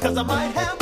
Cause I might have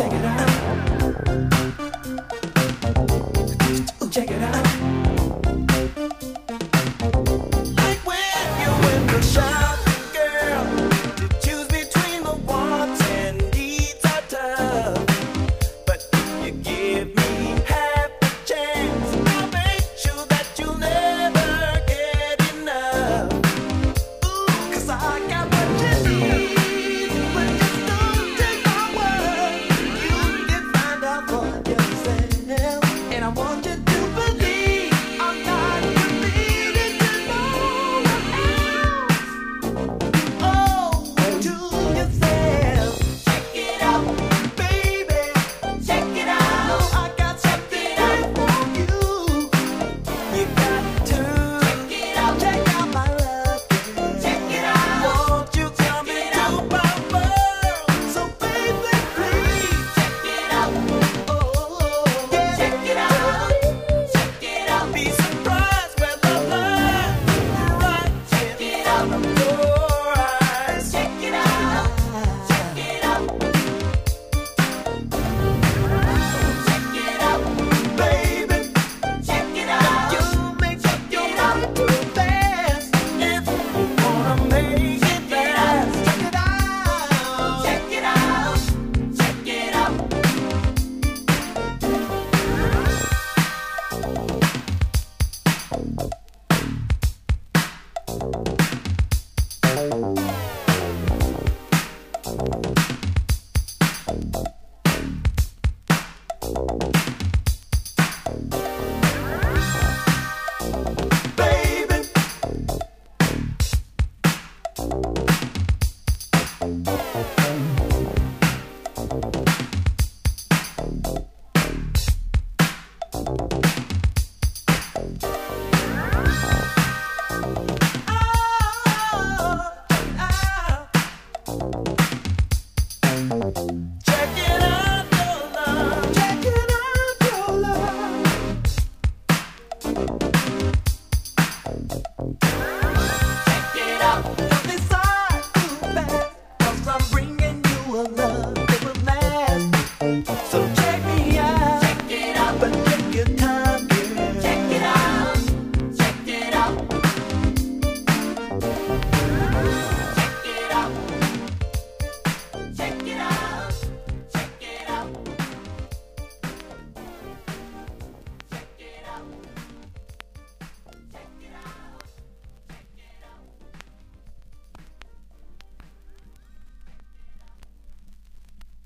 Check it out. Check it out. Like when you in the shower. I